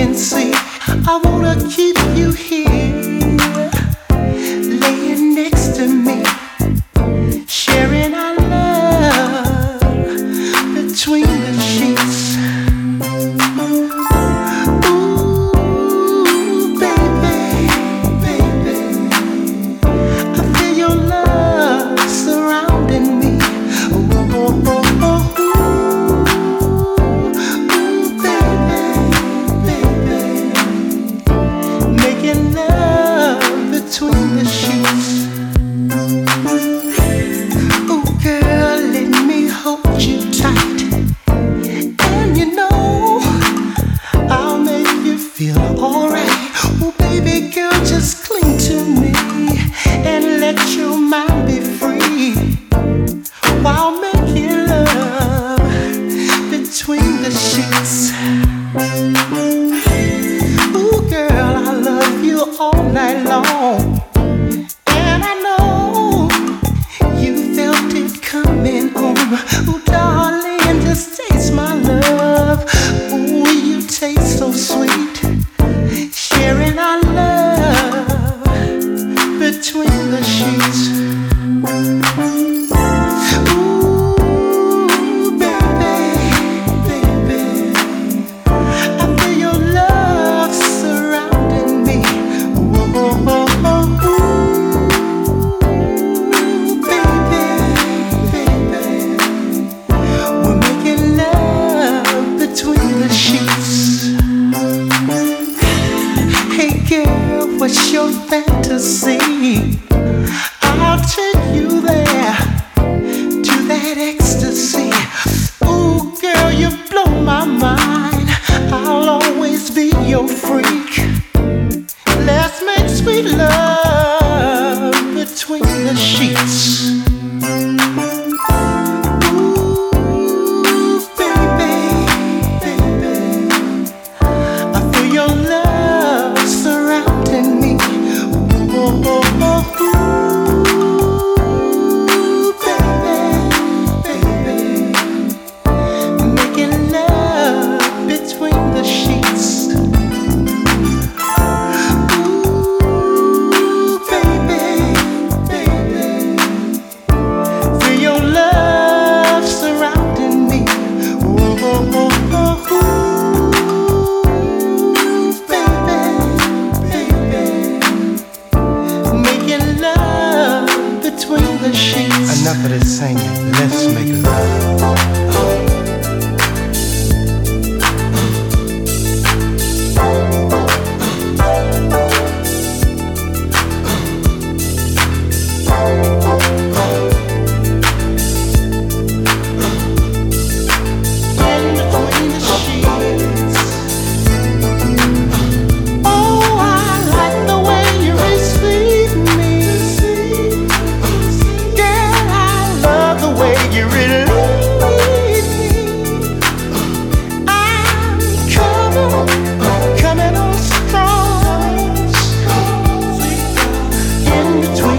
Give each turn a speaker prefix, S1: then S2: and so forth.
S1: can see. I wanna keep you here, laying next to me, sharing our love between. enough. sweet. Girl, what's your fantasy? I'll take you there to that ecstasy. oh. oh. Singing, let's make love. to